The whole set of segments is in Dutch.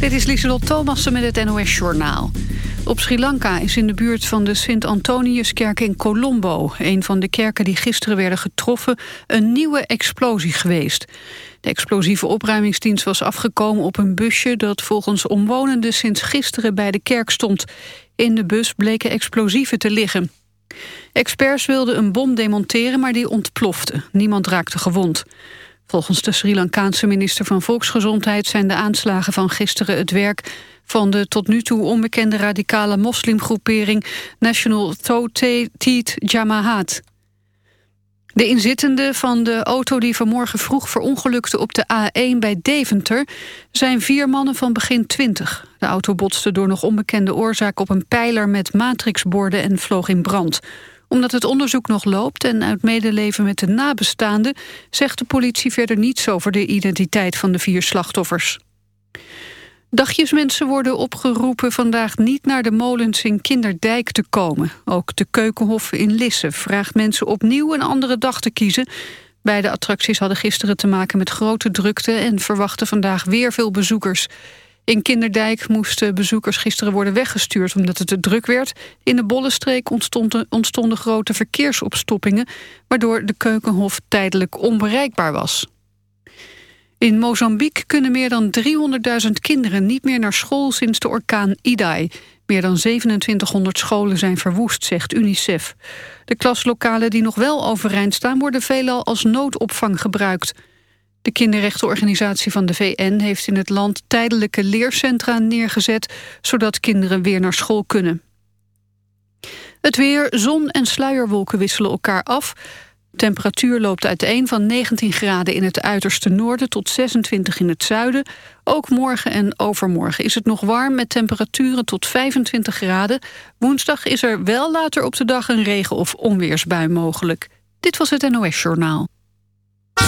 Dit is Lieselot Thomassen met het NOS-journaal. Op Sri Lanka is in de buurt van de Sint-Antoniuskerk in Colombo... een van de kerken die gisteren werden getroffen... een nieuwe explosie geweest. De explosieve opruimingsdienst was afgekomen op een busje... dat volgens omwonenden sinds gisteren bij de kerk stond. In de bus bleken explosieven te liggen. Experts wilden een bom demonteren, maar die ontplofte. Niemand raakte gewond. Volgens de Sri Lankaanse minister van Volksgezondheid... zijn de aanslagen van gisteren het werk van de tot nu toe onbekende radicale moslimgroepering National Tawhid Jamaat. De inzittenden van de auto die vanmorgen vroeg verongelukte op de A1 bij Deventer zijn vier mannen van begin 20. De auto botste door nog onbekende oorzaak op een pijler met matrixborden en vloog in brand omdat het onderzoek nog loopt en uit medeleven met de nabestaanden... zegt de politie verder niets over de identiteit van de vier slachtoffers. Dagjesmensen worden opgeroepen vandaag niet naar de molens in Kinderdijk te komen. Ook de Keukenhof in Lisse vraagt mensen opnieuw een andere dag te kiezen. Beide attracties hadden gisteren te maken met grote drukte... en verwachten vandaag weer veel bezoekers. In Kinderdijk moesten bezoekers gisteren worden weggestuurd omdat het te druk werd. In de Bollenstreek ontstonden, ontstonden grote verkeersopstoppingen... waardoor de Keukenhof tijdelijk onbereikbaar was. In Mozambique kunnen meer dan 300.000 kinderen niet meer naar school sinds de orkaan Idai. Meer dan 2700 scholen zijn verwoest, zegt UNICEF. De klaslokalen die nog wel overeind staan worden veelal als noodopvang gebruikt... De kinderrechtenorganisatie van de VN heeft in het land tijdelijke leercentra neergezet, zodat kinderen weer naar school kunnen. Het weer, zon en sluierwolken wisselen elkaar af. Temperatuur loopt uiteen van 19 graden in het uiterste noorden tot 26 in het zuiden. Ook morgen en overmorgen is het nog warm met temperaturen tot 25 graden. Woensdag is er wel later op de dag een regen- of onweersbui mogelijk. Dit was het NOS Journaal.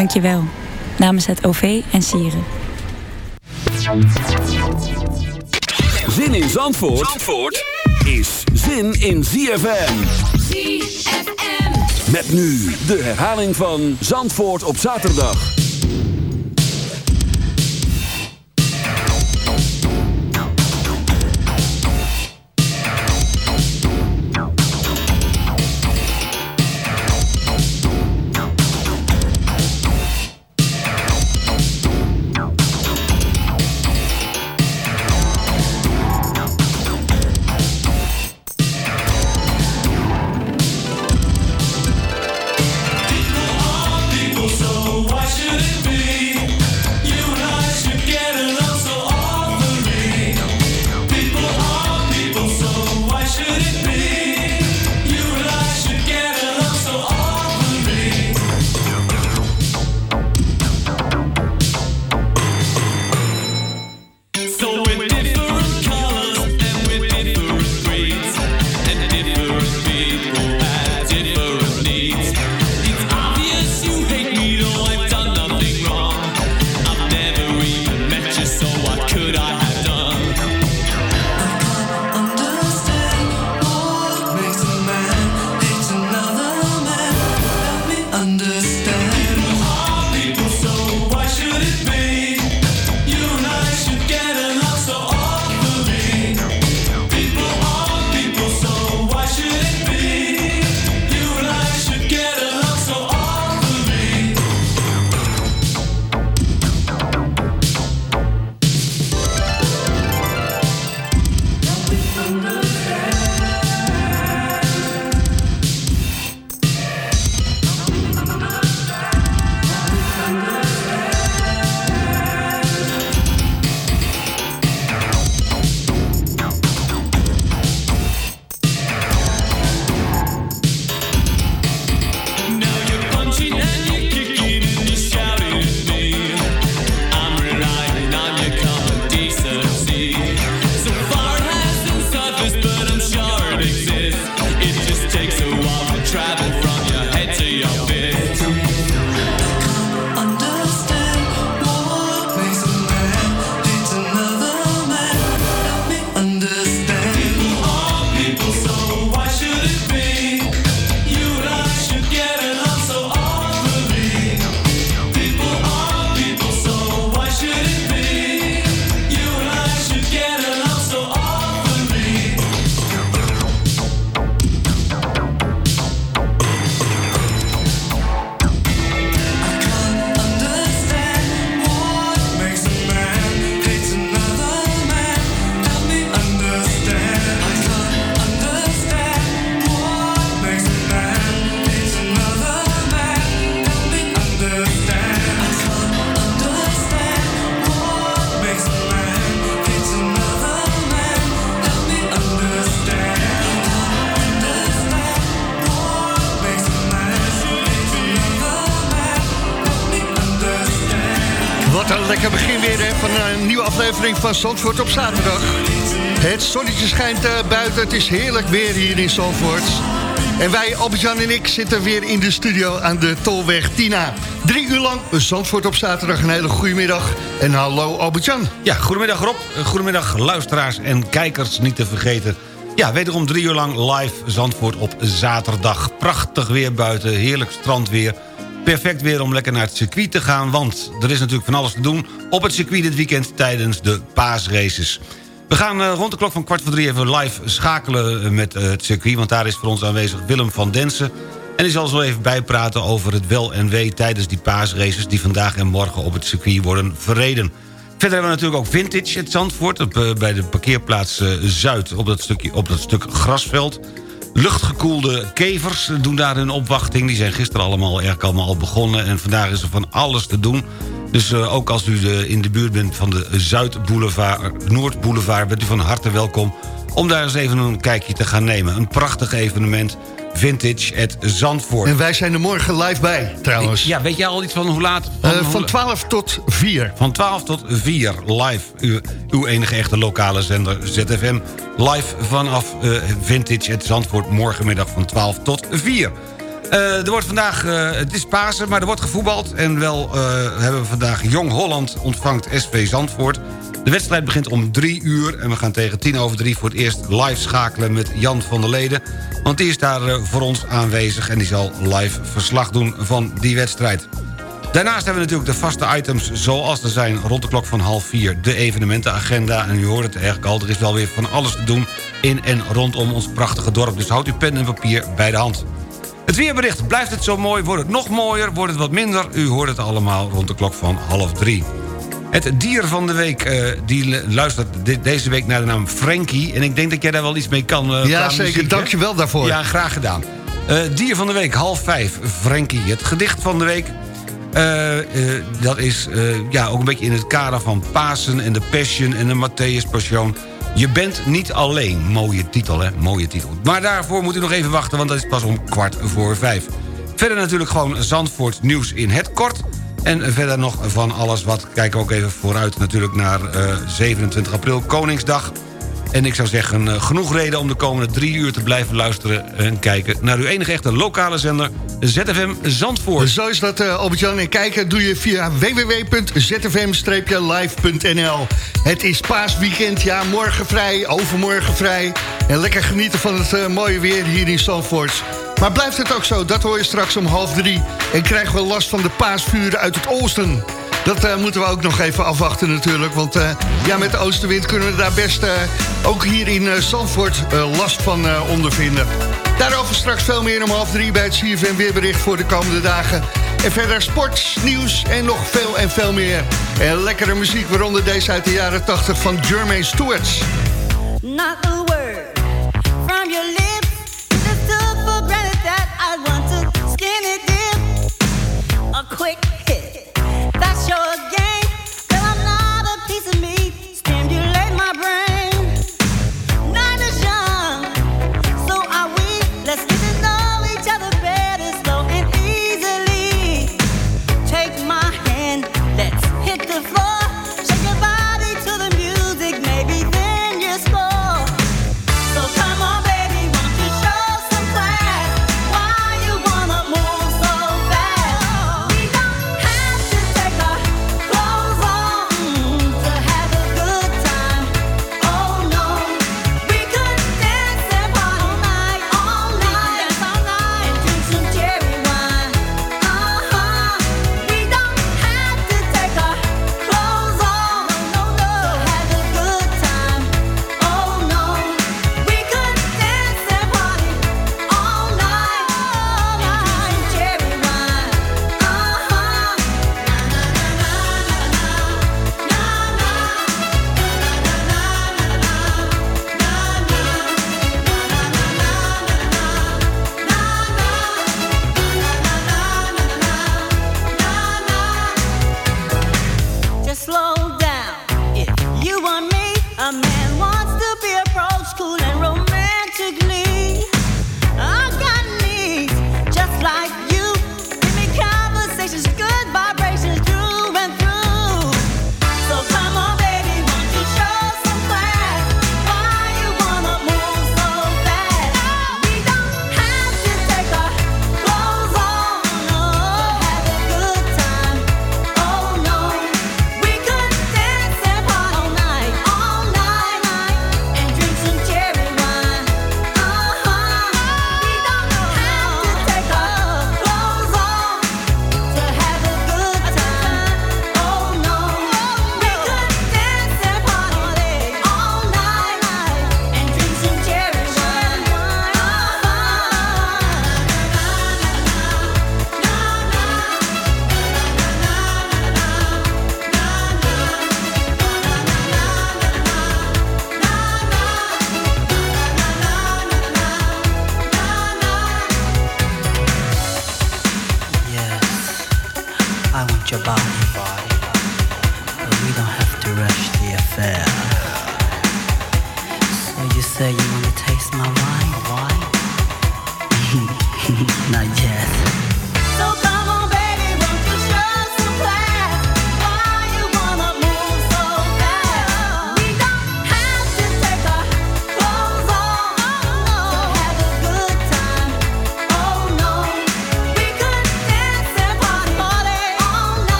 Dank je wel. Namens het OV en Sieren. Zin in Zandvoort, Zandvoort is zin in ZFM. ZFM. Met nu de herhaling van Zandvoort op zaterdag. Nieuwe aflevering van Zandvoort op zaterdag. Het zonnetje schijnt uh, buiten, het is heerlijk weer hier in Zandvoort. En wij, Albert-Jan en ik, zitten weer in de studio aan de Tolweg Tina. Drie uur lang Zandvoort op zaterdag, een hele goede middag. En hallo Albert-Jan. Ja, goedemiddag Rob, goedemiddag luisteraars en kijkers, niet te vergeten... Ja, wederom drie uur lang live Zandvoort op zaterdag. Prachtig weer buiten, heerlijk strandweer. Perfect weer om lekker naar het circuit te gaan... want er is natuurlijk van alles te doen op het circuit dit weekend... tijdens de paasraces. We gaan uh, rond de klok van kwart voor drie even live schakelen met uh, het circuit... want daar is voor ons aanwezig Willem van Densen... en die zal zo even bijpraten over het wel en wee... tijdens die paasraces die vandaag en morgen op het circuit worden verreden. Verder hebben we natuurlijk ook Vintage het Zandvoort... Bij de parkeerplaats Zuid op dat, stukje, op dat stuk grasveld... Luchtgekoelde kevers doen daar hun opwachting. Die zijn gisteren allemaal eigenlijk allemaal al begonnen. En vandaag is er van alles te doen. Dus uh, ook als u in de buurt bent van de Zuidboulevard, Noordboulevard... bent u van harte welkom om daar eens even een kijkje te gaan nemen. Een prachtig evenement Vintage at Zandvoort. En wij zijn er morgen live bij, trouwens. Ja, weet jij al iets van hoe laat? Van, uh, van 12 tot 4. Van 12 tot 4, live. Uw, uw enige echte lokale zender ZFM. Live vanaf uh, Vintage at Zandvoort. Morgenmiddag van 12 tot 4. Uh, er wordt vandaag, uh, het is Pasen, maar er wordt gevoetbald. En wel uh, hebben we vandaag Jong Holland ontvangt SV Zandvoort. De wedstrijd begint om drie uur en we gaan tegen tien over drie... voor het eerst live schakelen met Jan van der Leden. Want die is daar voor ons aanwezig en die zal live verslag doen van die wedstrijd. Daarnaast hebben we natuurlijk de vaste items zoals er zijn... rond de klok van half vier, de evenementenagenda. En u hoort het eigenlijk al, er is wel weer van alles te doen... in en rondom ons prachtige dorp. Dus houd uw pen en papier bij de hand. Het weerbericht, blijft het zo mooi, wordt het nog mooier, wordt het wat minder? U hoort het allemaal rond de klok van half drie. Het dier van de week, uh, die luistert deze week naar de naam Frankie. En ik denk dat jij daar wel iets mee kan. Uh, ja, zeker. Muziek, Dank je wel daarvoor. Ja, graag gedaan. Uh, dier van de week, half vijf, Frankie. Het gedicht van de week, dat is ja, ook een beetje in het kader van Pasen... en de Passion en de Matthäus Passion... Je bent niet alleen. Mooie titel, hè? Mooie titel. Maar daarvoor moet u nog even wachten, want dat is pas om kwart voor vijf. Verder natuurlijk gewoon Zandvoort nieuws in het kort. En verder nog van alles wat. Kijken we ook even vooruit natuurlijk naar uh, 27 april, Koningsdag. En ik zou zeggen, uh, genoeg reden om de komende drie uur te blijven luisteren... en kijken naar uw enige echte lokale zender, ZFM Zandvoort. Zo is dat, uh, Albert-Jan. En kijken doe je via www.zfm-live.nl. Het is paasweekend, ja, morgen vrij, overmorgen vrij. En lekker genieten van het uh, mooie weer hier in Zandvoort. Maar blijft het ook zo, dat hoor je straks om half drie. En krijgen we last van de paasvuren uit het oosten... Dat uh, moeten we ook nog even afwachten natuurlijk. Want uh, ja, met de oostenwind kunnen we daar best uh, ook hier in Zandvoort last van ondervinden. Daarover straks veel meer om half drie bij het CFM weerbericht voor de komende dagen. En verder sport, nieuws en nog veel en veel meer. En lekkere muziek, waaronder deze uit de jaren 80 van Jermaine Stewart.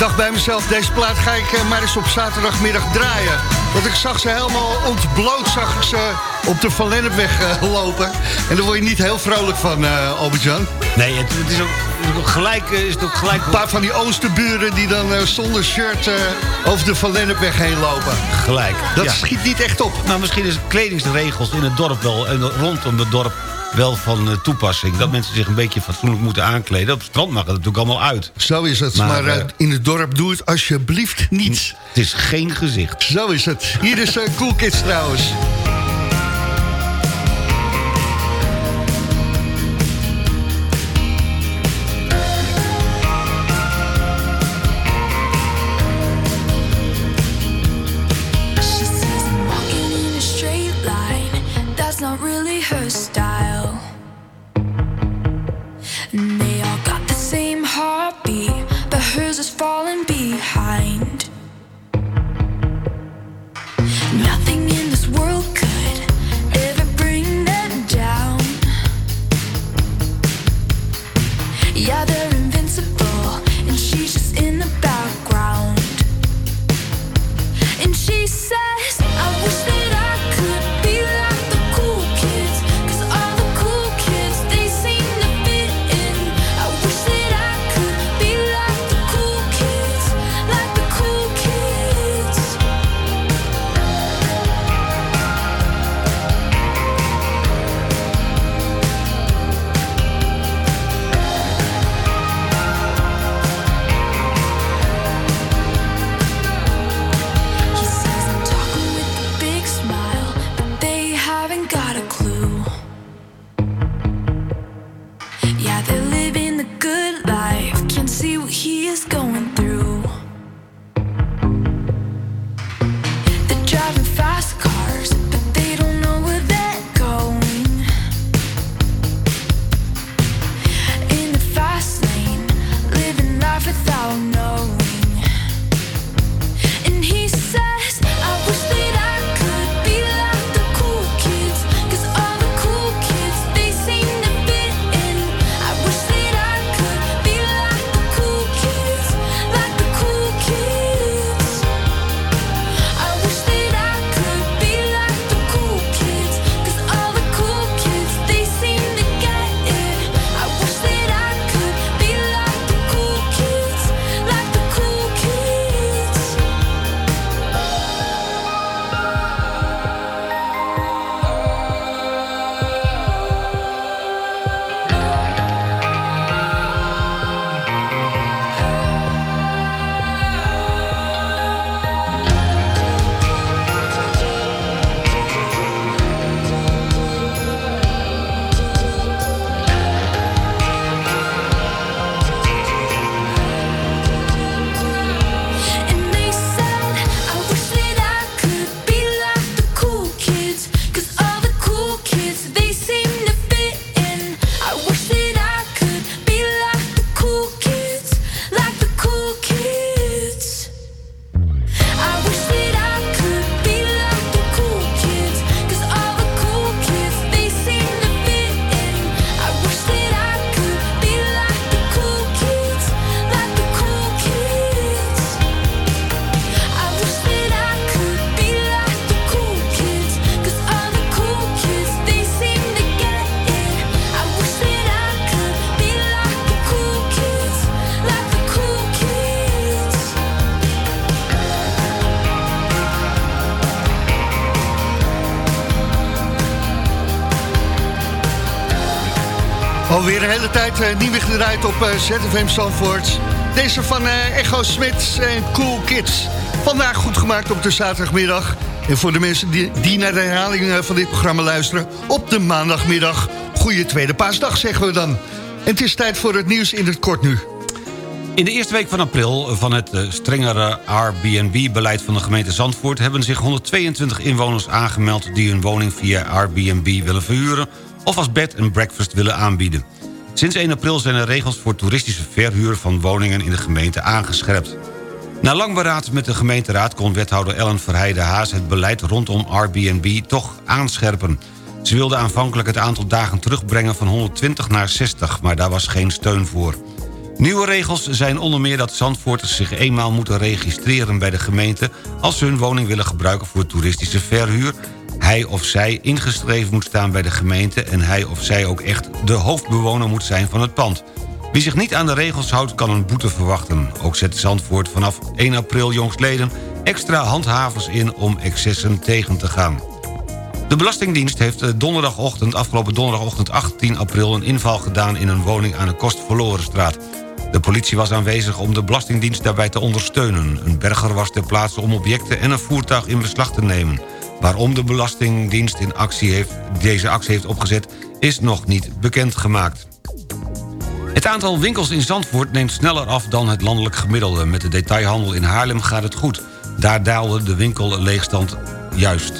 Dacht bij mezelf, deze plaat ga ik eh, maar eens op zaterdagmiddag draaien. Want ik zag ze helemaal ontbloot, zag ik ze op de Van Lennepweg eh, lopen. En daar word je niet heel vrolijk van, eh Albert-Jan. Nee, het, het is ook, gelijk... Is het ook gelijk Een paar van die oosterburen die dan zonder shirt over de Van Lennepweg heen lopen. gelijk. Dat ja. schiet niet echt op. Nou, misschien is kledingsregels in het dorp wel... en rondom het dorp wel van eh, toepassing. Dat mensen zich een beetje fatsoenlijk moeten aankleden. Op het strand mag het natuurlijk allemaal uit. Zo is het. Maar, Maar, eh, eh, in het dorp doe het alsjeblieft niet. Het is geen gezicht. Zo is het. Hier is eh, Cool Kids trouwens. is going through. Een hele tijd uh, niet gedraaid op uh, ZFM Zandvoort. Deze van uh, Echo Smit en Cool Kids. Vandaag goed gemaakt op de zaterdagmiddag. En voor de mensen die, die naar de herhaling van dit programma luisteren... op de maandagmiddag. Goeie tweede paasdag zeggen we dan. En het is tijd voor het nieuws in het kort nu. In de eerste week van april van het strengere Airbnb-beleid van de gemeente Zandvoort... hebben zich 122 inwoners aangemeld die hun woning via Airbnb willen verhuren... of als bed en breakfast willen aanbieden. Sinds 1 april zijn er regels voor toeristische verhuur van woningen in de gemeente aangescherpt. Na lang beraad met de gemeenteraad kon wethouder Ellen Verheide Haas... het beleid rondom Airbnb toch aanscherpen. Ze wilde aanvankelijk het aantal dagen terugbrengen van 120 naar 60... maar daar was geen steun voor. Nieuwe regels zijn onder meer dat Zandvoorters zich eenmaal moeten registreren bij de gemeente... als ze hun woning willen gebruiken voor toeristische verhuur... hij of zij ingeschreven moet staan bij de gemeente... en hij of zij ook echt de hoofdbewoner moet zijn van het pand. Wie zich niet aan de regels houdt, kan een boete verwachten. Ook zet Zandvoort vanaf 1 april jongstleden extra handhavers in om excessen tegen te gaan. De Belastingdienst heeft donderdagochtend, afgelopen donderdagochtend 18 april... een inval gedaan in een woning aan de Kostverlorenstraat. De politie was aanwezig om de Belastingdienst daarbij te ondersteunen. Een berger was ter plaatse om objecten en een voertuig in beslag te nemen. Waarom de Belastingdienst in actie heeft, deze actie heeft opgezet... is nog niet bekendgemaakt. Het aantal winkels in Zandvoort neemt sneller af dan het landelijk gemiddelde. Met de detailhandel in Haarlem gaat het goed. Daar daalde de winkelleegstand juist.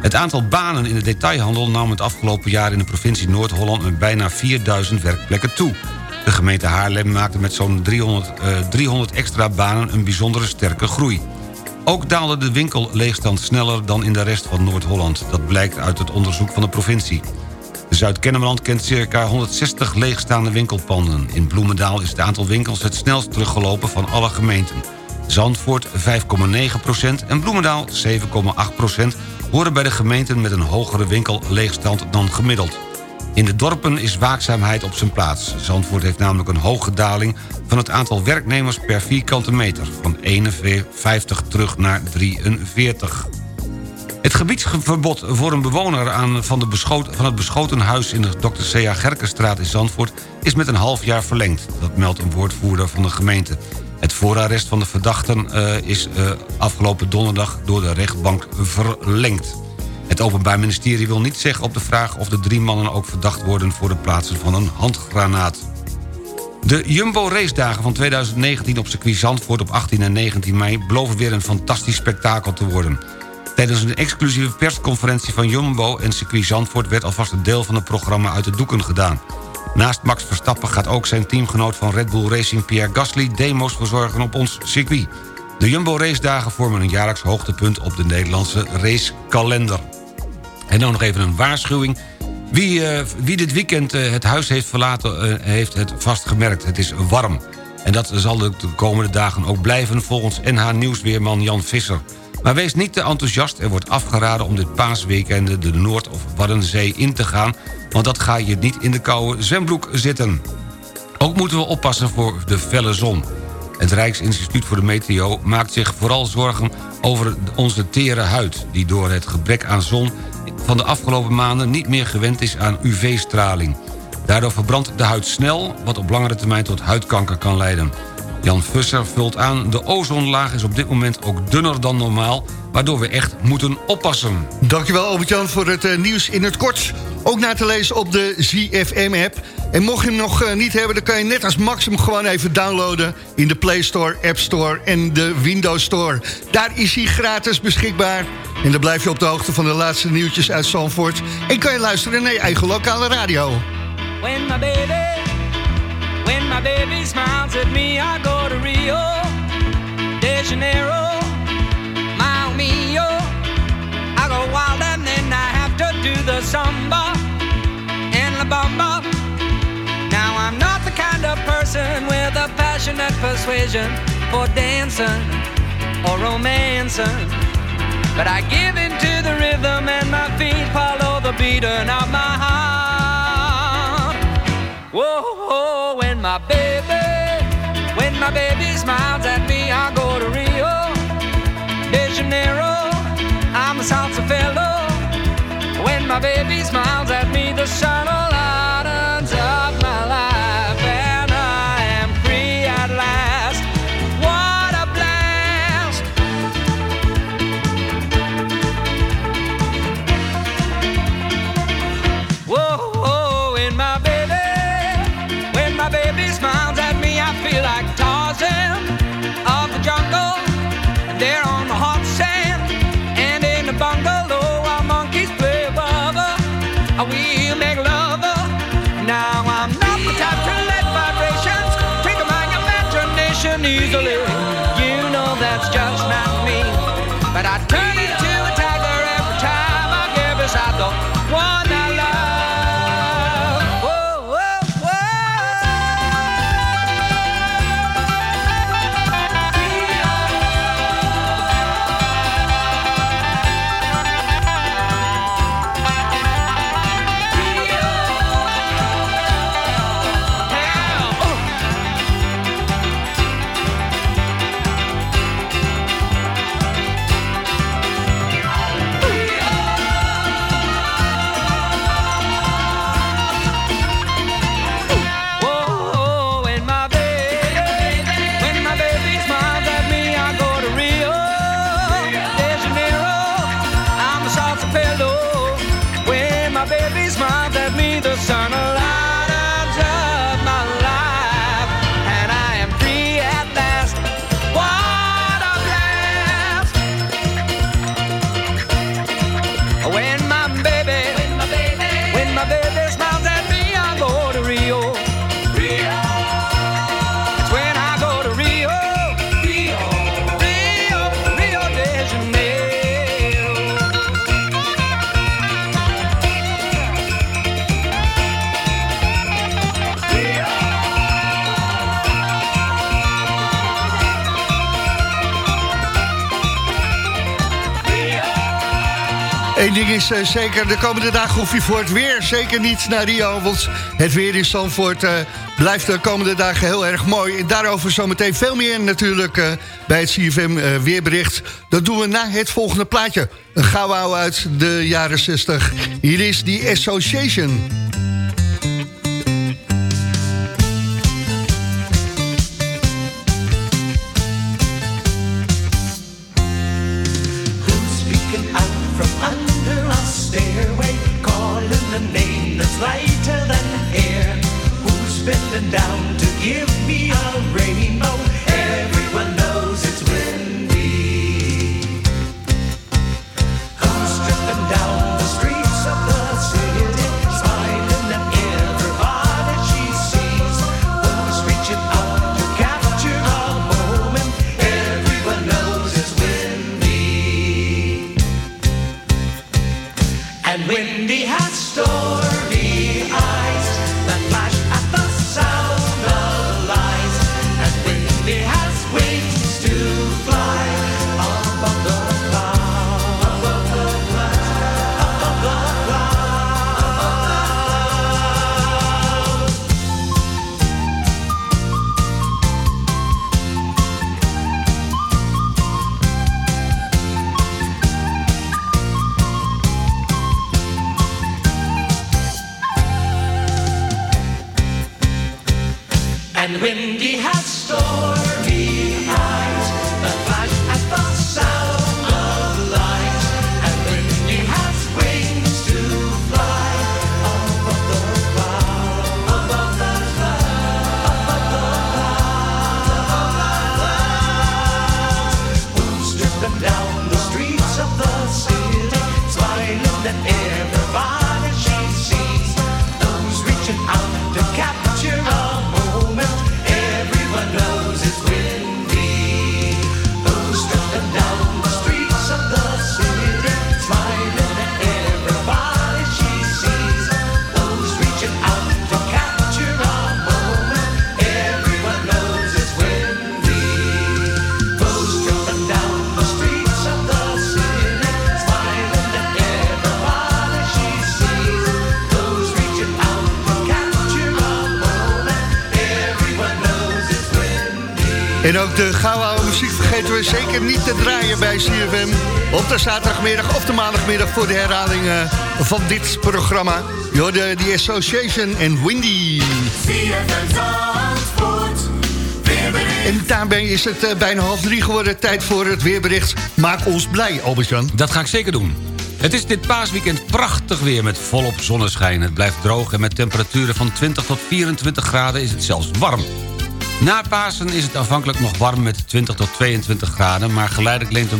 Het aantal banen in de detailhandel nam het afgelopen jaar... in de provincie Noord-Holland met bijna 4000 werkplekken toe. De gemeente Haarlem maakte met zo'n 300, uh, 300 extra banen een bijzondere sterke groei. Ook daalde de winkelleegstand sneller dan in de rest van Noord-Holland. Dat blijkt uit het onderzoek van de provincie. Zuid-Kennemerland kent circa 160 leegstaande winkelpanden. In Bloemendaal is het aantal winkels het snelst teruggelopen van alle gemeenten. Zandvoort 5,9% en Bloemendaal 7,8% horen bij de gemeenten met een hogere winkelleegstand dan gemiddeld. In de dorpen is waakzaamheid op zijn plaats. Zandvoort heeft namelijk een hoge daling van het aantal werknemers per vierkante meter... van 51 terug naar 43. Het gebiedsverbod voor een bewoner aan van, de van het beschoten huis... in de Dr. C.A. Gerkenstraat in Zandvoort is met een half jaar verlengd. Dat meldt een woordvoerder van de gemeente. Het voorarrest van de verdachten uh, is uh, afgelopen donderdag door de rechtbank verlengd. Het Openbaar Ministerie wil niet zeggen op de vraag... of de drie mannen ook verdacht worden voor het plaatsen van een handgranaat. De Jumbo racedagen van 2019 op circuit Zandvoort op 18 en 19 mei... beloven weer een fantastisch spektakel te worden. Tijdens een exclusieve persconferentie van Jumbo en circuit Zandvoort... werd alvast een deel van het programma uit de doeken gedaan. Naast Max Verstappen gaat ook zijn teamgenoot van Red Bull Racing... Pierre Gasly demo's verzorgen op ons circuit. De Jumbo racedagen vormen een jaarlijks hoogtepunt... op de Nederlandse racekalender. En dan nog even een waarschuwing. Wie, uh, wie dit weekend uh, het huis heeft verlaten, uh, heeft het vast gemerkt. Het is warm. En dat zal de komende dagen ook blijven... volgens NH Nieuwsweerman Jan Visser. Maar wees niet te enthousiast. Er wordt afgeraden om dit paasweekende de Noord- of Waddenzee in te gaan... want dat ga je niet in de koude zwembroek zitten. Ook moeten we oppassen voor de felle zon. Het Rijksinstituut voor de Meteo maakt zich vooral zorgen over onze tere huid... die door het gebrek aan zon van de afgelopen maanden niet meer gewend is aan UV-straling. Daardoor verbrandt de huid snel, wat op langere termijn tot huidkanker kan leiden. Jan Fusser vult aan, de ozonlaag is op dit moment ook dunner dan normaal... waardoor we echt moeten oppassen. Dankjewel Albert-Jan voor het uh, nieuws in het kort. Ook na te lezen op de ZFM-app. En mocht je hem nog uh, niet hebben, dan kan je net als Maxim gewoon even downloaden... in de Play Store, App Store en de Windows Store. Daar is hij gratis beschikbaar. En dan blijf je op de hoogte van de laatste nieuwtjes uit Zandvoort. En kan je luisteren naar je eigen lokale radio. When my baby, when my baby smiles at me, I go to Rio de Janeiro, Mile Mio. I go wild and then I have to do the samba and la bamba. Now I'm not the kind of person with a passionate persuasion for dancing or romancing. But I give in to the rhythm and my feet follow the beating of my heart. Whoa, when my baby, when my baby smiles at me, I go to Rio de Janeiro. I'm a salsa fellow. When my baby smiles at me, the sun Eh, zeker de komende dagen hoef je voor het weer zeker niet naar Rio. Want het weer in Zandvoort eh, blijft de komende dagen heel erg mooi. En daarover zometeen veel meer natuurlijk eh, bij het CFM weerbericht. Dat doen we na het volgende plaatje. Een gauw uit de jaren 60. Hier is die Association. De gouden muziek vergeten we zeker niet te draaien bij CFM. Op de zaterdagmiddag of de maandagmiddag voor de herhaling van dit programma. Joh, de The Association en Windy. En daarmee is het eh, bijna half drie geworden. Tijd voor het weerbericht. Maak ons blij, Albert-Jan. Dat ga ik zeker doen. Het is dit paasweekend prachtig weer met volop zonneschijn. Het blijft droog en met temperaturen van 20 tot 24 graden is het zelfs warm. Na Pasen is het aanvankelijk nog warm met 20 tot 22 graden... maar geleidelijk leent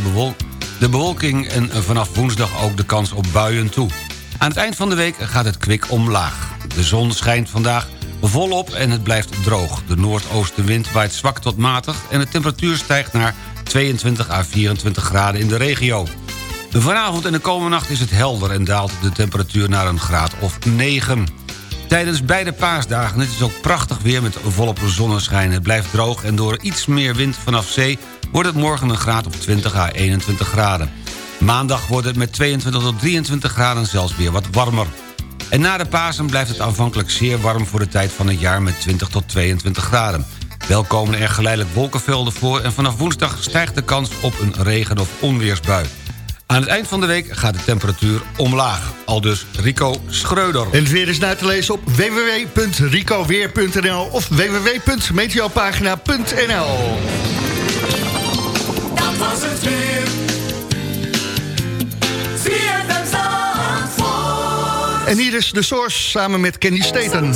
de, bewolking en eh, vanaf woensdag ook de kans op buien toe. Aan het eind van de week gaat het kwik omlaag. De zon schijnt vandaag volop en het blijft droog. De noordoostenwind waait zwak tot matig... en de temperatuur stijgt naar 22 à 24 graden in de regio. Vanavond en de komende nacht is het helder en daalt de temperatuur naar een graad of 9 Tijdens beide paasdagen het is ook prachtig weer met volop zonneschijn. Het blijft droog en door iets meer wind vanaf zee... wordt het morgen een graad of 20 à 21 graden. Maandag wordt het met 22 tot 23 graden zelfs weer wat warmer. En na de Pasen blijft het aanvankelijk zeer warm voor de tijd van het jaar... met 20 tot 22 graden. Wel komen er geleidelijk wolkenvelden voor... en vanaf woensdag stijgt de kans op een regen- of onweersbui. Aan het eind van de week gaat de temperatuur omlaag. Al dus Rico Schreuder. En het weer is na te lezen op www.ricoweer.nl of www.meteopagina.nl Dat was het weer. En hier is de Source samen met Kenny Staten.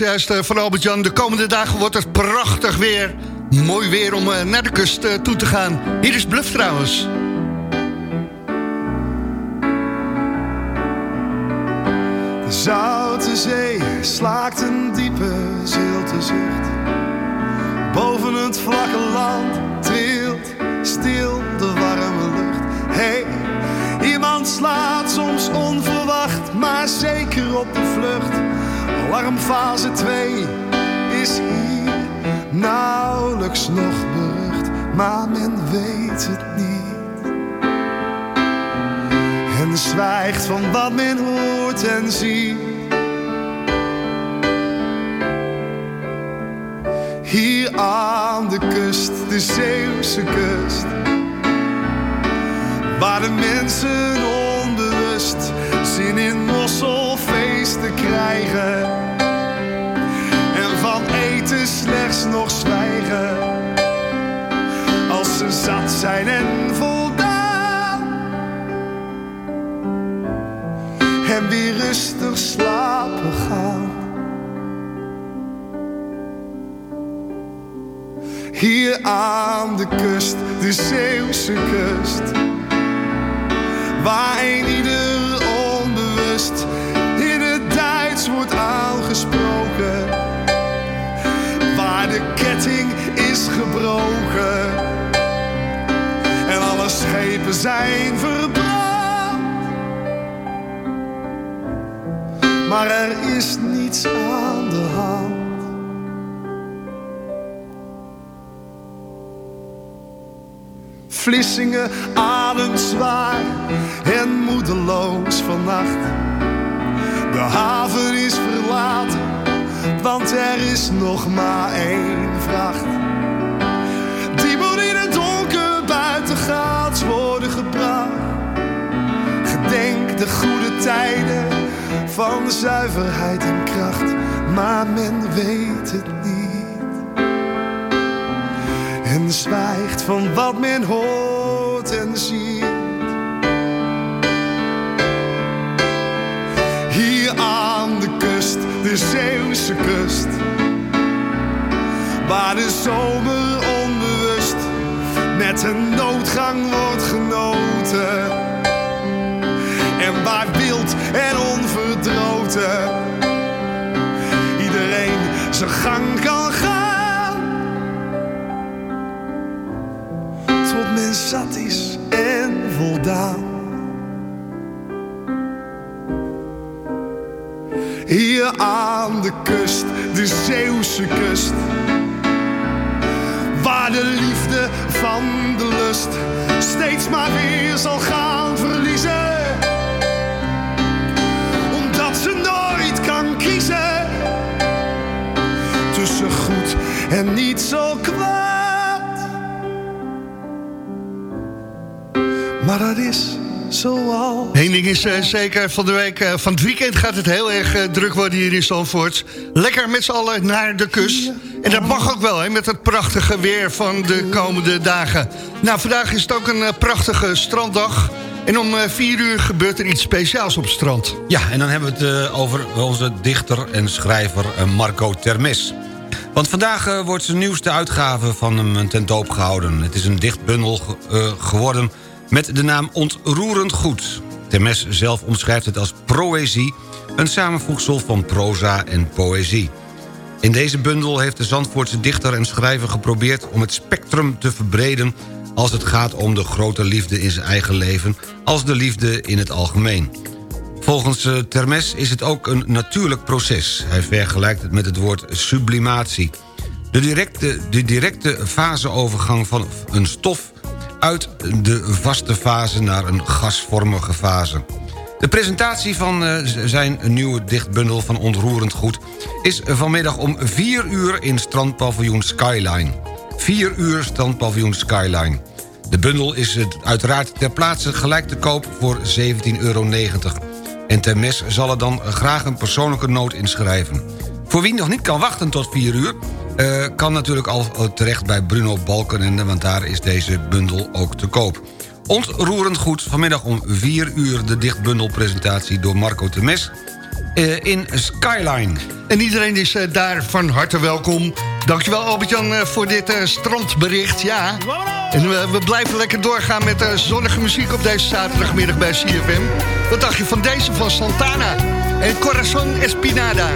Nou, we hoorden juist van Albert-Jan. De komende dagen wordt het prachtig weer. Mooi weer om eh, naar de kust eh, toe te gaan. Hier is Bluff trouwens. De zoute zee slaakt een diepe zilte zucht. Boven het vlakke land trilt stil de warme lucht. Hey, iemand slaat soms onverwacht, maar zeker op de vlucht. Alarmfase 2 is hier nauwelijks nog berucht, maar men weet het niet. En zwijgt van wat men hoort en ziet. Hier aan de kust, de Zeeuwse kust. Waar de mensen onbewust zin in mosselfeesten krijgen. En van eten slechts nog zwijgen. Als ze zat zijn en voldaan. En weer rustig slapen gaan. Hier aan de kust, de Zeeuwse kust. Waar een ieder aangesproken. Waar de ketting is gebroken. En alle schepen zijn verbrand. Maar er is niets aan de hand. Vlissingen ademt zwaar en moedeloos vannacht. De haven er is nog maar één vracht. Die moet in het donker buitengaats worden gebracht. Gedenk de goede tijden van zuiverheid en kracht, maar men weet het niet en zwijgt van wat men hoort en ziet. Hier aan de kust, de Zeeuwse kust, waar de zomer onbewust met een noodgang wordt genoten. En waar wild en onverdroten iedereen zijn gang kan gaan. tot men zat is en voldaan. Hier aan de kust, de Zeeuwse kust. De liefde van de lust steeds maar weer zal gaan verliezen. Omdat ze nooit kan kiezen tussen goed en niet zo kwaad. Maar dat is zoals. Eén ding is eh, zeker, van de week, eh, van het weekend gaat het heel erg eh, druk worden hier in Zandvoort. Lekker met z'n allen naar de kust. En dat mag ook wel, hè, met het prachtige weer van de komende dagen. Nou, vandaag is het ook een eh, prachtige stranddag. En om eh, vier uur gebeurt er iets speciaals op het strand. Ja, en dan hebben we het eh, over onze dichter en schrijver Marco Termes. Want vandaag wordt zijn nieuwste uitgave van hem ten doop gehouden. Het is een dichtbundel ge- geworden met de naam Ontroerend Goed. Termes zelf omschrijft het als proëzie... een samenvoegsel van proza en poëzie. In deze bundel heeft de Zandvoortse dichter en schrijver geprobeerd... om het spectrum te verbreden als het gaat om de grote liefde in zijn eigen leven... als de liefde in het algemeen. Volgens eh, Termes is het ook een natuurlijk proces. Hij vergelijkt het met het woord sublimatie. De directe, de directe faseovergang van een stof uit de vaste fase naar een gasvormige fase. De presentatie van eh, zijn nieuwe dichtbundel van Ontroerend Goed... is vanmiddag om 4 uur in strandpaviljoen Skyline. 4 uur strandpaviljoen Skyline. De bundel is uiteraard ter plaatse gelijk te koop voor 17,90 euro. En Termes zal er dan graag een persoonlijke noot inschrijven. Voor wie nog niet kan wachten tot 4 uur... eh, kan natuurlijk al terecht bij Bruno Balkenende... want daar is deze bundel ook te koop. Ontroerend goed, vanmiddag om 4 uur... de dichtbundelpresentatie door Marco Termes eh, in Skyline. En iedereen is eh, daar van harte welkom. Dankjewel Albert-Jan eh, voor dit strandbericht. Ja. En we blijven lekker doorgaan met zonnige muziek op deze zaterdagmiddag bij CFM. Wat dacht je van deze van Santana? En Corazon Espinada.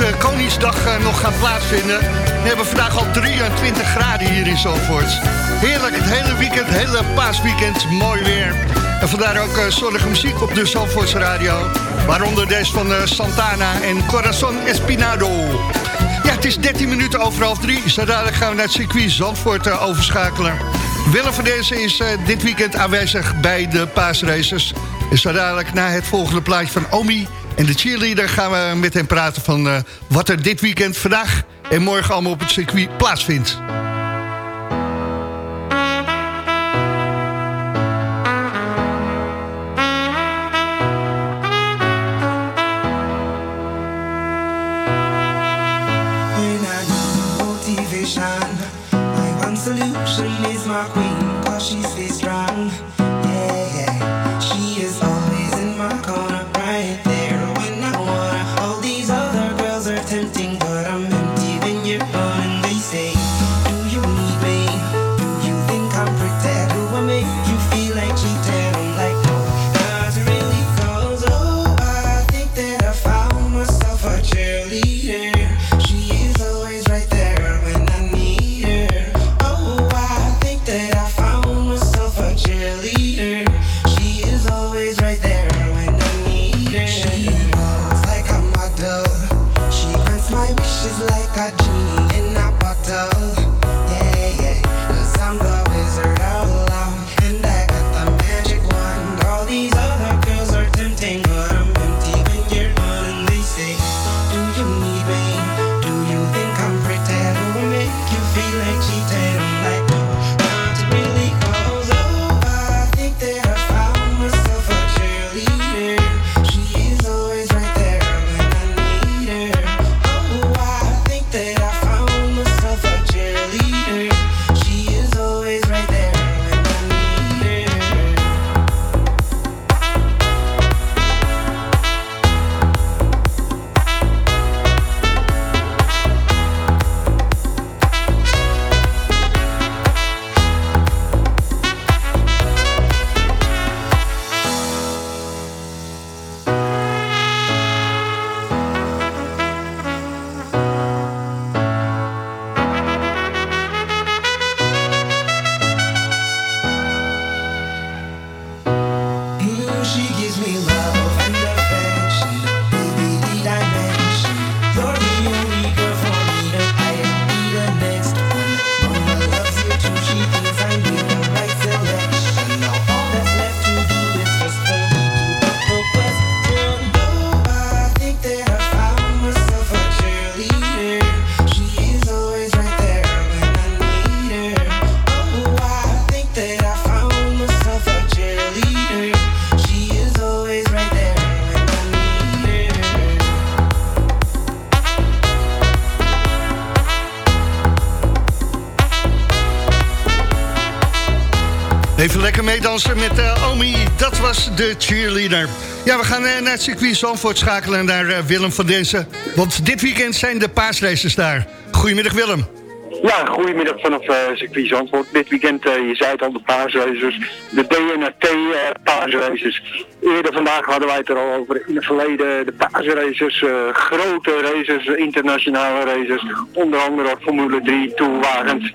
De Koningsdag eh, nog gaan plaatsvinden. We hebben vandaag al 23 graden hier in Zandvoort. Heerlijk, het hele weekend, het hele paasweekend, mooi weer. En vandaar ook eh, zonnige muziek op de Zandvoortse radio. Waaronder deze van eh, Santana en Corazon Espinado. Ja, het is 13 minuten over half drie. Zo dadelijk gaan we naar het circuit Zandvoort eh, overschakelen. Willem van deze is eh, dit weekend aanwezig bij de paasraces. En zo dadelijk na het volgende plaatje van Omi en de cheerleader... gaan we met hem praten van eh, wat er dit weekend vandaag en morgen allemaal op het circuit plaatsvindt. Meedansen met eh, Omi, dat was de cheerleader. Ja, we gaan eh, naar het circuit Zandvoort schakelen en naar eh, Willem van Densen. Want dit weekend zijn de paasraces daar. Goedemiddag Willem. Ja, goedemiddag vanaf circuit Zandvoort. Dit weekend, je zei het al, de paasraces, de DNRT paasraces. Eerder vandaag hadden wij het er al over in het verleden, de paasraces, grote races, internationale races. Onder andere Formule 3 toerwagens.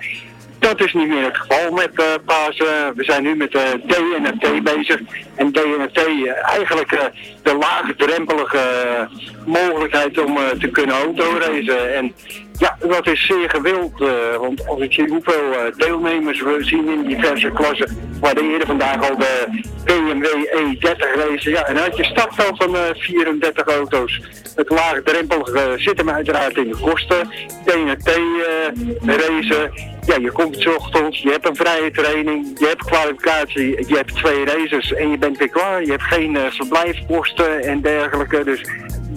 Dat is niet meer het geval met eh Pasen. We zijn nu met de DNRT bezig. En DNRT eh, eigenlijk eh, de laagdrempelige eh, mogelijkheid om eh, te kunnen autoracen. En ja, dat is zeer gewild. eh, want als ik zie hoeveel eh, deelnemers we zien in diverse klassen. Hadden eerder vandaag al de BMW E30 race. Ja, en had je startveld van eh, 34 auto's. Het laagdrempelige zit hem uiteraard in de kosten. Eh racen. Ja, je komt ochtends, je hebt een vrije training, je hebt kwalificatie, je hebt twee races en je bent weer klaar. Je hebt geen eh, verblijfkosten en dergelijke. Dus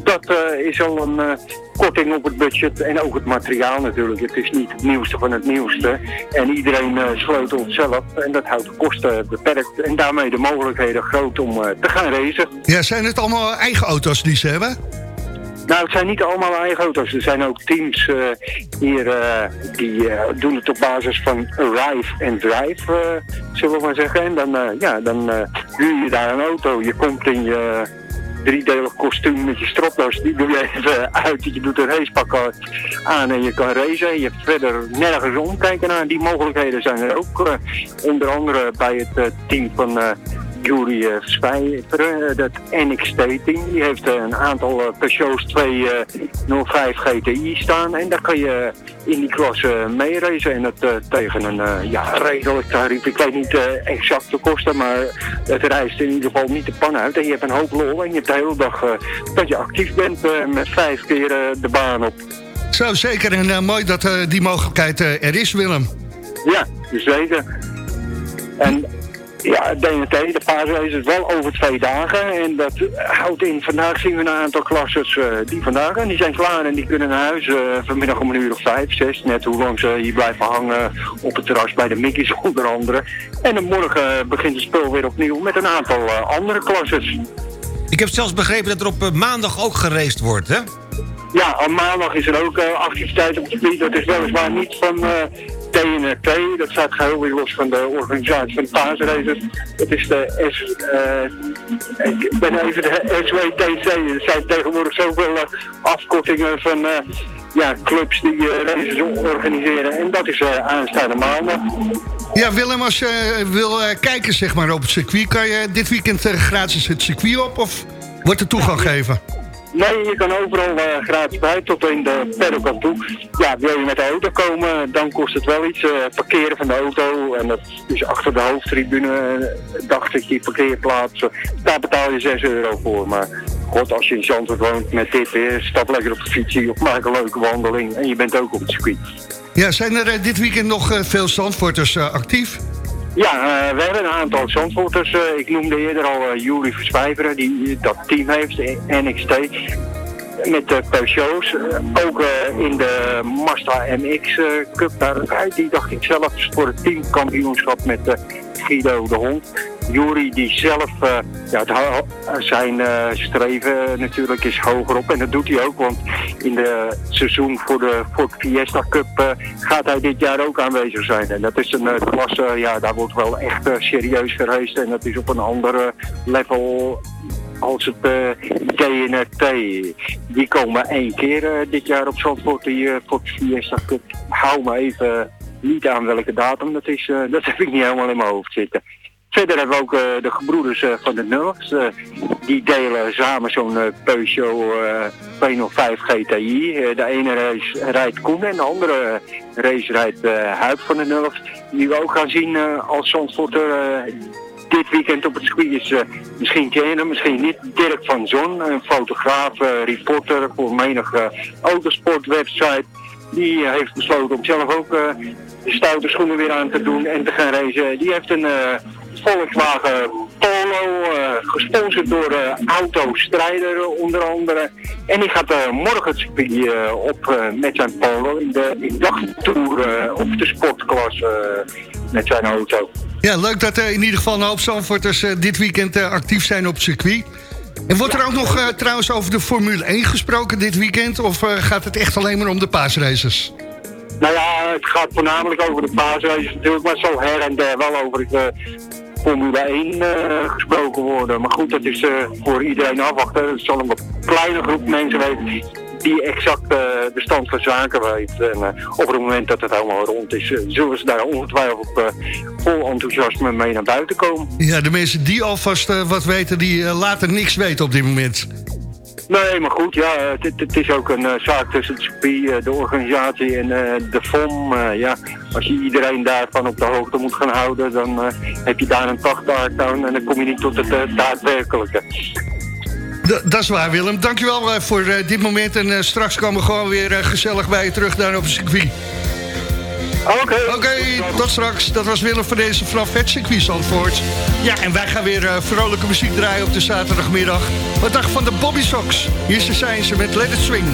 dat eh, is al een eh, korting op het budget en ook het materiaal natuurlijk. Het is niet het nieuwste van het nieuwste. En iedereen eh sleutelt zelf en dat houdt de kosten beperkt. En daarmee de mogelijkheden groot om te gaan racen. Ja, zijn het allemaal eigen auto's die ze hebben? Nou, het zijn niet allemaal eigen auto's. Er zijn ook teams hier die doen het op basis van arrive en drive, zullen we maar zeggen. En dan, ja, dan huur je daar een auto. Je komt in je driedelig kostuum met je stropdas, die doe je even uit. Je doet een racepak aan en je kan racen. Je hebt verder nergens omkijken naar. Die mogelijkheden zijn er ook. eh, onder andere bij het eh, team van... eh Jury uh, Spijper, dat NXT-team, die heeft eh, een aantal eh, Peugeots 205 GTI staan. En daar kan je in die klasse mee racen. En dat eh, tegen een eh, ja, redelijk tarief. Ik weet niet eh, exact de kosten, maar het reist in ieder geval niet de pan uit. En je hebt een hoop lol en je hebt de hele dag eh, dat je actief bent eh, met vijf keer eh, de baan op. Zo, zeker. En eh, mooi dat eh, die mogelijkheid eh, er is, Willem. Ja, zeker. En ja, DNT, de paasrace is wel over twee dagen. En dat houdt in, vandaag zien we een aantal klassers eh, die vandaag, en die zijn klaar en die kunnen naar huis eh, vanmiddag om een uur of vijf, zes. Net hoe lang ze hier blijven hangen op het terras bij de Mickey's onder andere. En dan morgen begint het spel weer opnieuw met een aantal eh, andere klassers. Ik heb zelfs begrepen dat er op eh, maandag ook geraced wordt, hè? Ja, aan maandag is er ook eh, activiteit op het gebied. Dat is weliswaar niet van TNRT. Dat staat geheel weer los van de organisatie van paasraces. Het is de S... eh, ik ben even de SWTC. Er zijn tegenwoordig zoveel eh, afkortingen van... eh, ja, clubs die races organiseren. En dat is aanstaande maandag. Ja, Willem, als je wil kijken zeg maar, op het circuit... kan je dit weekend gratis het circuit op of wordt er toegang gegeven? Nee, je kan overal eh, gratis bij, tot in de paddock toe. Ja, wil je met de auto komen, dan kost het wel iets. eh, parkeren van de auto, en dat is achter de hoofdtribune, eh, dacht ik, die parkeerplaats. eh, Daar betaal je 6 euro voor. Maar god, als je in Zandvoort woont met dit weer, stap lekker op de fietsie of maak een leuke wandeling. En je bent ook op het circuit. Ja, zijn er dit weekend nog veel Zandvoorters actief? Ja, eh, we hebben een aantal Zandvoorters. eh, ik noemde eerder al uh, Jury Verspijveren, die dat team heeft, NXT. Met de Peugeots. eh, ook eh, in de Mazda MX eh, Cup. Daar rijdt die, dacht ik zelf, voor het teamkampioenschap met Guido de Hond. Jury die zelf, ja, zijn eh, streven natuurlijk is hoger op. En dat doet hij ook, want in de seizoen voor de Ford Fiesta Cup gaat hij dit jaar ook aanwezig zijn. En dat is een klasse, ja, daar wordt wel echt serieus gereisd. En dat is op een andere level als het eh, DNRT. Die komen één keer eh, dit jaar op Zandvoort, die eh, Ford Fiesta Cup. Hou me even niet aan welke datum dat is. dat heb ik niet helemaal in mijn hoofd zitten. Verder hebben we ook de gebroeders van de Nulks. die delen samen zo'n Peugeot eh 205 GTI. De ene race rijdt Koen en de andere race rijdt Huip van de Nulks. Die we ook gaan zien als Zandvoorter dit weekend op het circuit is. eh, misschien ken je hem, misschien niet. Dirk van Zon, een fotograaf, eh, reporter voor menige autosportwebsite. Die eh, heeft besloten om zelf ook eh, de stoute schoenen weer aan te doen en te gaan racen. Die heeft een eh, Volkswagen Polo, eh, gesponsord door eh Auto Strijder eh, onder andere. En die gaat eh, morgen het circuit eh, op eh, met zijn Polo in de in dagtour eh, of de sportklasse eh, met zijn auto. Ja, leuk dat er in ieder geval een hoop Zandvoorters eh, dit weekend eh, actief zijn op circuit. En wordt er ook nog eh, trouwens over de Formule 1 gesproken dit weekend? Of eh, gaat het echt alleen maar om de paasraces? Nou ja, het gaat voornamelijk over de paasraces natuurlijk, maar zo her en der wel over de Formule 1 eh, gesproken worden. Maar goed, dat is eh, voor iedereen afwachten. Het zal een kleine groep mensen weten die exact eh, de stand van zaken weet. En eh, op het moment dat het helemaal rond is, eh, zullen ze daar ongetwijfeld vol enthousiasme mee naar buiten komen. Ja, de mensen die alvast wat weten, die laten niks weten op dit moment. Nee, maar goed, ja, het, het- is ook een zaak tussen het circuit, de organisatie en de FOM. ja, als je iedereen daarvan op de hoogte moet gaan houden, dan heb je daar een tachtkaart aan en dan kom je niet tot het daadwerkelijke. Dat is waar, Willem. Dankjewel eh, voor eh, dit moment. En eh, straks komen we gewoon weer gezellig bij je terug daar op het circuit. Oké. Oké, tot straks. Dat was Willem van deze vanaf het circuit Zandvoort. Ja, en wij gaan weer vrolijke muziek draaien op de zaterdagmiddag. Wat dag van de Bobby Sox. Hier zijn ze met Let It Swing.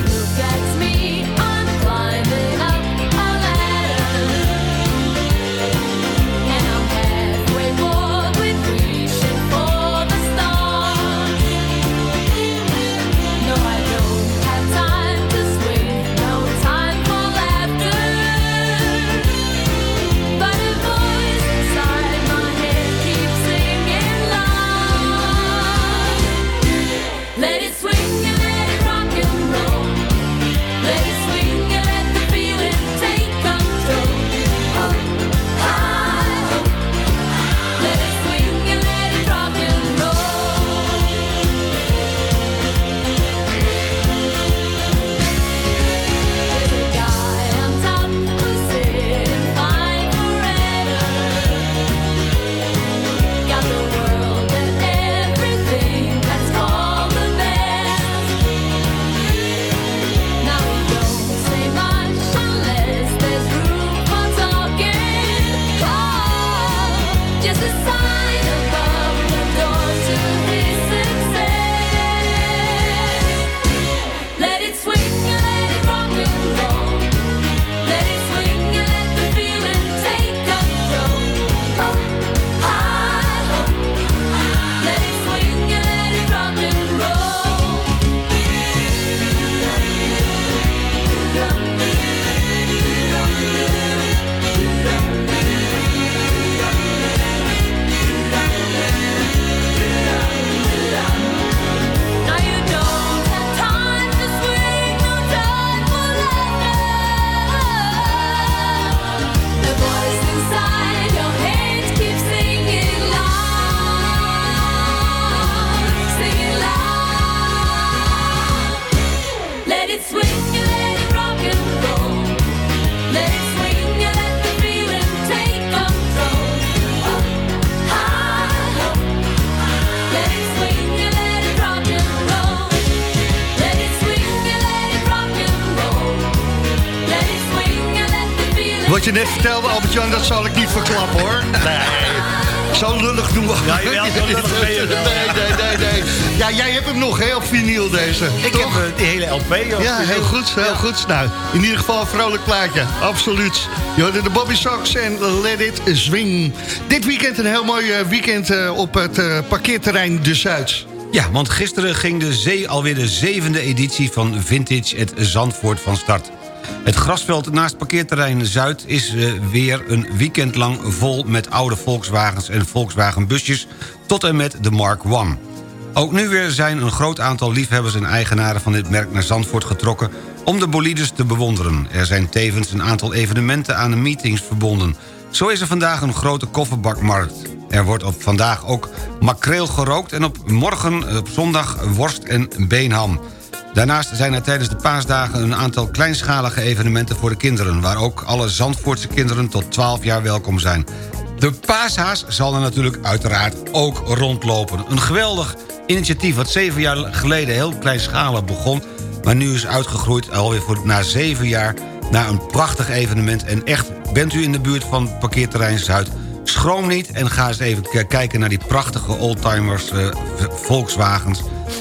Wat je net vertelde, Albert-Jan, dat zal ik niet verklappen, hoor. Nee. Zo lullig doen we. Ja, jawel, zo lullig ben je wel. Nee, nee, nee, nee. Ja, jij hebt hem nog, hè, op vinyl deze. Ik toch? heb eh, die hele LP. op Ja, vinyl. heel goed, heel goed. Nou, in ieder geval een vrolijk plaatje. Absoluut. Je hoorde de Bobby Sox en Let It Swing. Dit weekend een heel mooi eh, weekend eh, op het parkeerterrein De Zuid. Ja, want gisteren ging de zee alweer de zevende editie van Vintage het Zandvoort van start. Het grasveld naast parkeerterrein Zuid is eh, weer een weekend lang vol met oude Volkswagens en Volkswagen busjes tot en met de Mark I. Ook nu weer zijn een groot aantal liefhebbers en eigenaren van dit merk naar Zandvoort getrokken om de bolides te bewonderen. Er zijn tevens een aantal evenementen aan de meetings verbonden. Zo is er vandaag een grote kofferbakmarkt. Er wordt op vandaag ook makreel gerookt en op morgen op zondag worst en beenham. Daarnaast zijn er tijdens de paasdagen een aantal kleinschalige evenementen voor de kinderen... waar ook alle Zandvoortse kinderen tot 12 jaar welkom zijn. De paashaas zal er natuurlijk uiteraard ook rondlopen. Een geweldig initiatief wat zeven jaar geleden heel kleinschalig begon... maar nu is uitgegroeid alweer voor, na zeven jaar naar een prachtig evenement. En echt, bent u in de buurt van parkeerterrein Zuid... schroom niet en ga eens even kijken naar die prachtige oldtimers eh, Volkswagens...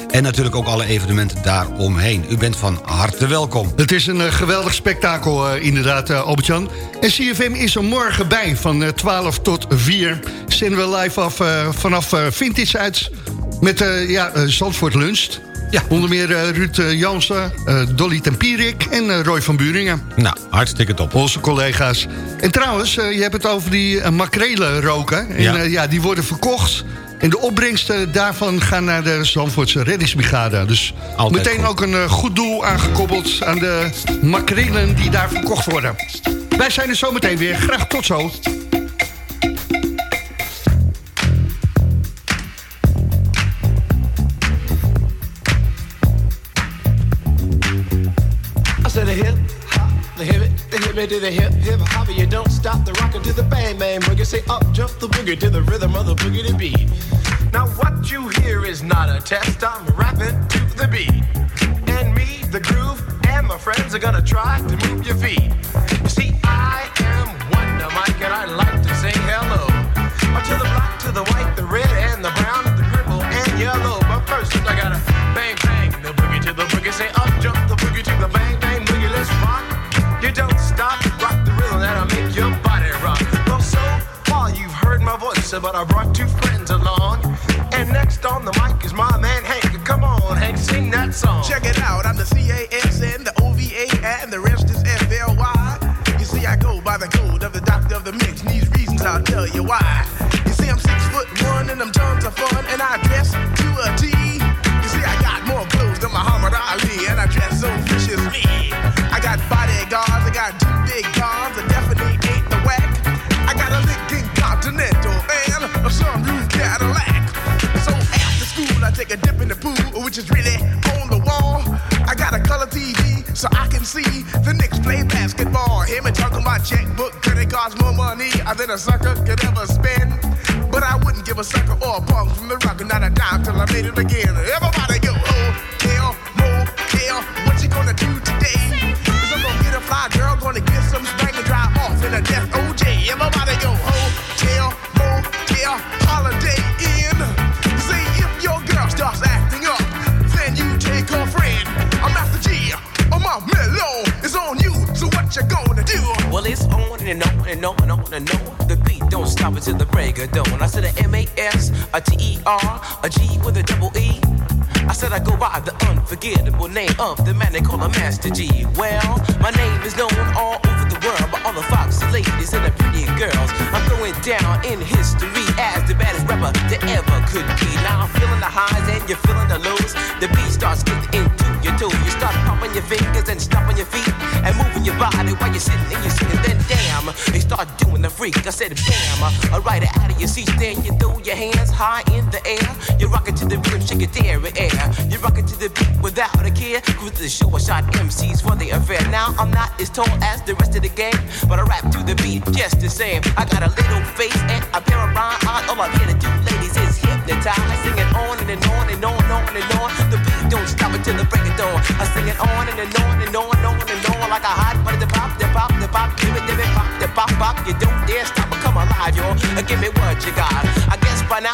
en natuurlijk ook alle evenementen daaromheen. U bent van harte welkom. Het is een eh, geweldig spektakel, eh, inderdaad, eh, Albert-Jan. En CFM is er morgen bij, van eh, 12 tot 4. Zenden we live af vanaf Vintage uit... met ja, Zandvoort Lunch. Ja. Onder meer eh, Ruud eh, Jansen, eh, Dolly Tempierik en Roy van Buringen. Nou, hartstikke top. Onze collega's. En trouwens, je hebt het over die makrelen roken. En Ja. ja. die worden verkocht. En de opbrengsten daarvan gaan naar de Zandvoortse reddingsbrigade. Dus Altijd meteen goed. ook een goed doel aangekoppeld aan de makrelen die daar verkocht worden. Wij zijn er zometeen weer. Graag tot zo. It to the hip hip hop. You don't stop the rockin' to the bang bang boogie. Say up jump the boogie to the rhythm of the boogie to beat. Now what you hear is not a test. I'm rapping to the beat, and me, the groove, and my friends are gonna try to move your feet. You see, I am Wonder Mike, and I like to sing hello to the black, to the white, the red, and the brown, the purple, and yellow. But first, I gotta voice, but I brought two friends along. And next on the mic is my man Hank. Come on, Hank, sing that song. Check it out, I'm the C-A-S-N, the O-V-A, and the rest is F-L-Y. You see, I go by the code of the doctor of the mix, and these reasons I'll tell you why. Which is really on the wall. I got a color TV so I can see the Knicks play basketball. Hear me talking about checkbook, credit cards, more money than a sucker could ever spend. But I wouldn't give a sucker or a punk from the rock, not a dime till I made it again. Everybody R, a G with a double E. I said I go by the unforgettable name of the man they call a Master G. Well, my name is known all over the world by all the foxy ladies and the pretty girls. I'm going down in history as the baddest rapper that ever could be. Now I'm feeling the highs and you're feeling the lows. The beat starts getting into your toes. You start pumping your fingers and stomping your feet and moving your body while you're sitting and you're sitting. Then damn, they start doing the freak. I said bam, uh, alright out of your seat. Then you air. You rock it to the rhythm, shake it there in air. You rock it to the beat without a care. Cruise the show, I shot MCs for the affair. Now I'm not as tall as the rest of the gang, but I rap to the beat just the same. I got a little face and a pair of rhyme eyes. All I'm here to do, ladies, is hypnotize. I sing it on and, and on and on and on and on. The beat don't stop until the break of dawn. I sing it on and, and on and on and on and on like a hot butter. The pop, the pop, the pop, give it, give it, pop, the pop, pop. You don't dare stop or come alive, yo. Uh, Give me what you got. I guess by now